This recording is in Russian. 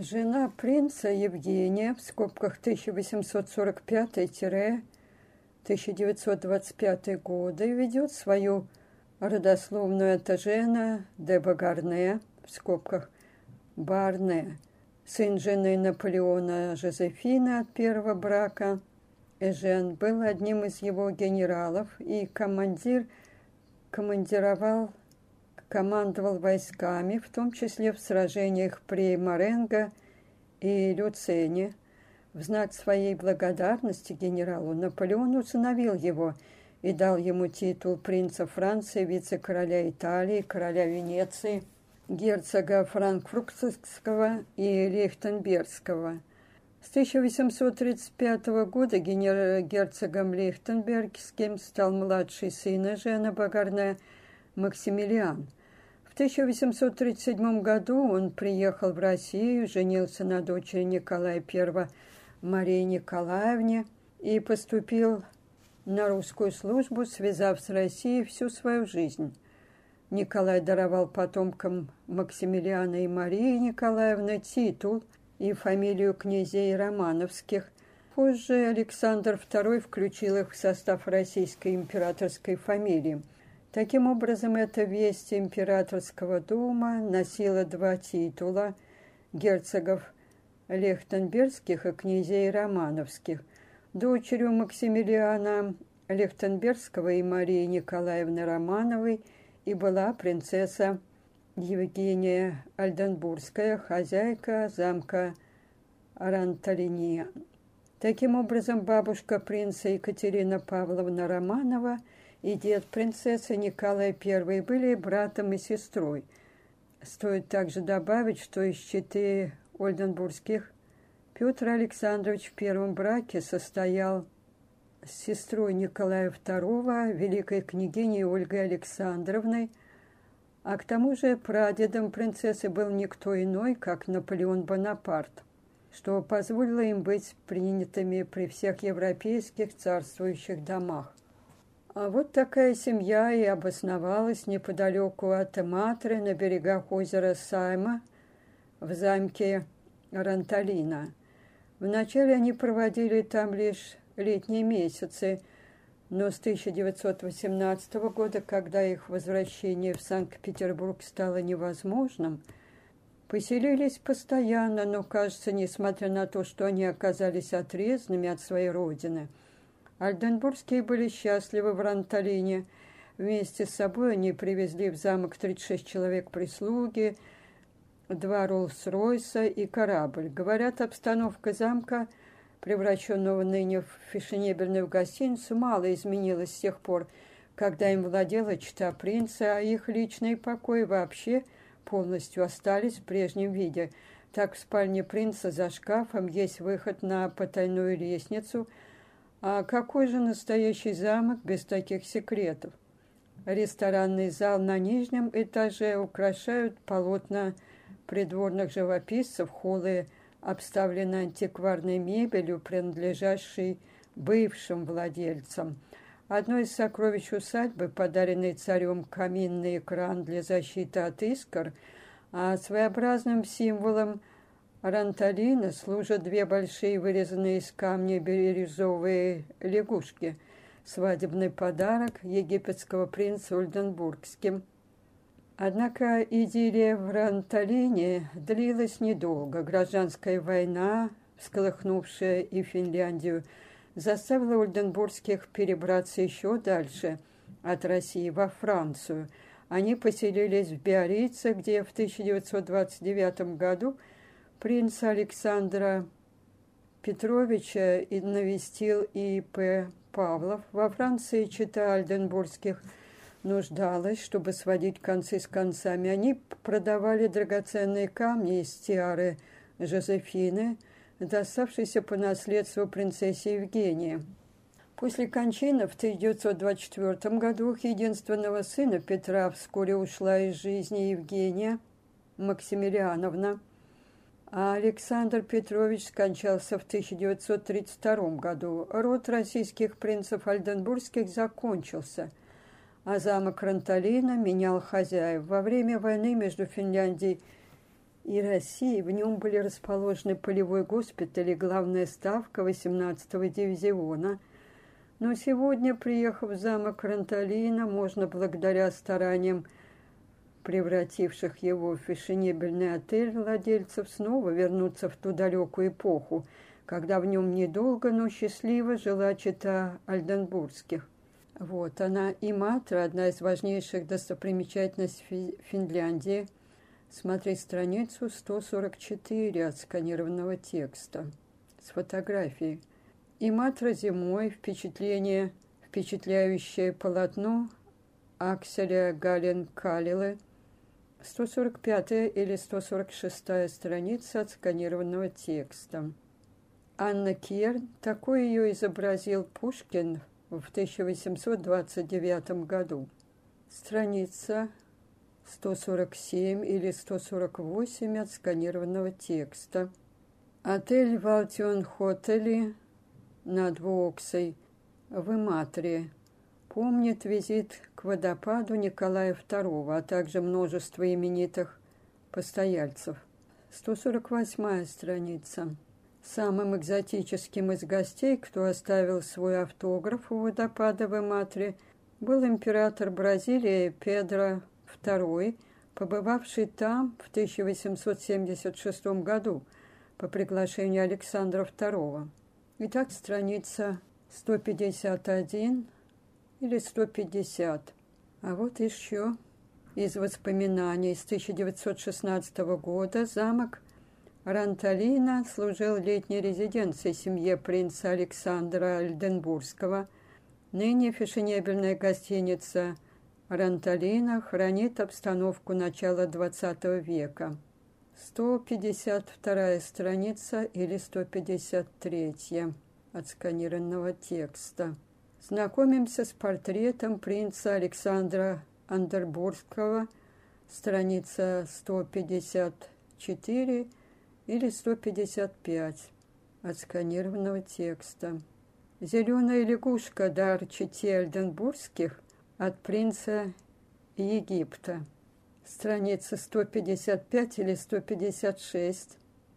Жена принца Евгения в скобках 1845-1925 годы ведет свою родословную от Жена де Багарне в скобках Барне, сын жены Наполеона Жозефина от первого брака. Эжен был одним из его генералов и командир командировал командовал войсками, в том числе в сражениях при Маренго и Люцене. В знак своей благодарности генералу Наполеон усыновил его и дал ему титул принца Франции, вице-короля Италии, короля Венеции, герцога Франкфуртского и Лихтенбергского. С 1835 года герцогом Лихтенбергским стал младший сын Жена Багарне Максимилиан – в 1837 году он приехал в Россию, женился на дочери Николая I Марии Николаевне и поступил на русскую службу, связав с Россией всю свою жизнь. Николай даровал потомкам Максимилиана и Марии Николаевны титул и фамилию князей Романовских. Позже Александр II включил их в состав российской императорской фамилии – Таким образом, эта весть императорского дома носила два титула герцогов Лехтенбергских и князей Романовских. Дочерью Максимилиана Лехтенбергского и Марии Николаевны Романовой и была принцесса Евгения Альденбургская, хозяйка замка Ранталиния. Таким образом, бабушка принца Екатерина Павловна Романова – и дед принцессы Николай I были братом и сестрой. Стоит также добавить, что из четы Ольденбургских Петр Александрович в первом браке состоял с сестрой Николая II, великой княгиней Ольгой Александровной, а к тому же прадедом принцессы был никто иной, как Наполеон Бонапарт, что позволило им быть принятыми при всех европейских царствующих домах. А вот такая семья и обосновалась неподалеку от Матры на берегах озера Сайма в замке Ранталина. Вначале они проводили там лишь летние месяцы, но с 1918 года, когда их возвращение в Санкт-Петербург стало невозможным, поселились постоянно, но, кажется, несмотря на то, что они оказались отрезанными от своей родины – Альденбургские были счастливы в Ранталине. Вместе с собой они привезли в замок 36 человек прислуги, два Роллс-Ройса и корабль. Говорят, обстановка замка, превращенного ныне в фешенебельную гостиницу, мало изменилась с тех пор, когда им владела чита принца, а их личные покои вообще полностью остались в прежнем виде. Так в спальне принца за шкафом есть выход на потайную лестницу – а какой же настоящий замок без таких секретов? Ресторанный зал на нижнем этаже украшают полотна придворных живописцев, холлы обставлены антикварной мебелью, принадлежащей бывшим владельцам. Одно из сокровищ усадьбы, подаренный царем каминный экран для защиты от искр, а своеобразным символом – Ранталина служат две большие вырезанные из камня бирюзовые лягушки. Свадебный подарок египетского принца Ульденбургским. Однако идиллия в Ранталине длилась недолго. Гражданская война, всколыхнувшая и Финляндию, заставила Ульденбургских перебраться еще дальше от России во Францию. Они поселились в Биорице, где в 1929 году – принца Александра Петровича и навестил И.П. Павлов. Во Франции чита Альденбургских нуждалась, чтобы сводить концы с концами. Они продавали драгоценные камни из тиары Жозефины, доставшейся по наследству принцессе Евгении. После кончины в 1924 году единственного сына Петра вскоре ушла из жизни Евгения Максимилиановна – а Александр Петрович скончался в 1932 году. Род российских принцев Альденбургских закончился, а замок Ранталина менял хозяев. Во время войны между Финляндией и России. В нем были расположены полевой госпиталь и главная ставка 18-го дивизиона. Но сегодня, приехав в замок Ранталина, можно благодаря стараниям превративших его в фешенебельный отель владельцев, снова вернуться в ту далекую эпоху, когда в нем недолго, но счастливо жила чита Альденбургских. Вот она и Матра, одна из важнейших достопримечательностей Финляндии. Смотреть страницу 144 отсканированного текста с фотографией. И Матра зимой впечатление, впечатляющее полотно Акселя Гален Калилы, 145 или 146 страница отсканированного текста. Анна Керн, такой ее изобразил Пушкин в 1829 году. Страница 147 или 148 отсканированного текста. Отель Валтион Хотели над Воксой в Иматре помнит визит к водопаду Николая II, а также множество именитых постояльцев. 148 страница. Самым экзотическим из гостей, кто оставил свой автограф у водопада в Эматре, был император Бразилии Педро II, побывавший там в 1876 году по приглашению Александра II. Итак, страница 151 или 150. А вот еще из воспоминаний с 1916 года замок Ранталина служил летней резиденцией семье принца Александра Альденбургского. Ныне фешенебельная гостиница Ранталина хранит обстановку начала XX века. 152 страница или 153 отсканированного текста. Знакомимся с портретом принца Александра Андербургского, страница 154 или 155 отсканированного текста. «Зеленая лягушка» дар чете Альденбургских от принца Египта. Страница 155 или 156